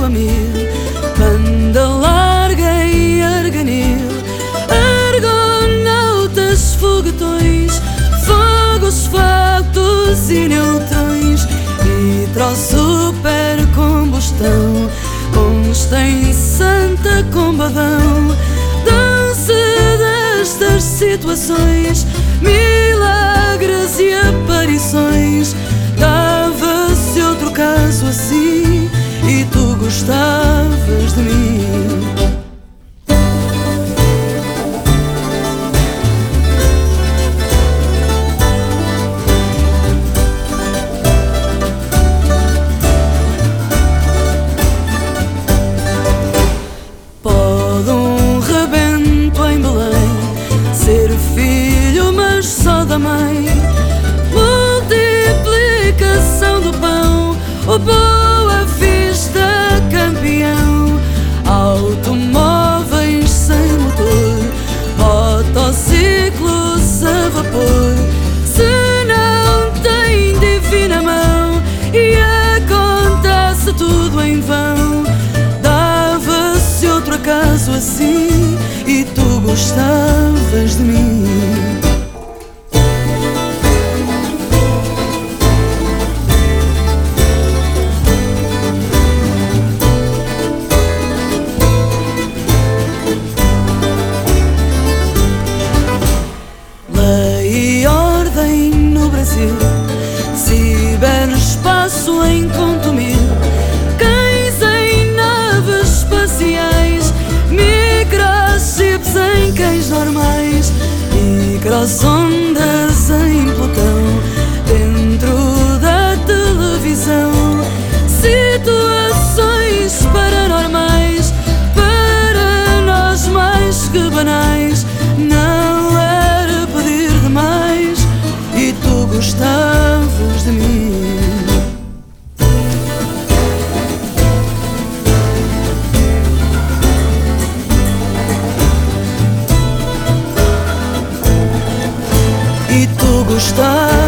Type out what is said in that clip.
aviões no céu a mil, banda larga e arganil, argonautas, foguetões, fogos, factos e neutrões, hidro super combustão, consta em santa combadão, dança destas situações, milagres e aparições da mãe. Multiplicação do pão. O Boa Vista campeão Automóveis sem motor Motociclos a vapor Se não tem divina mão E acontece tudo em vão Dava-se outro acaso assim E tu gostavas de mim Microsondas em Plutão Dentro da televisão Situações paranormais Para nós mais que banais gostavas de mim. E tu gostavas чужда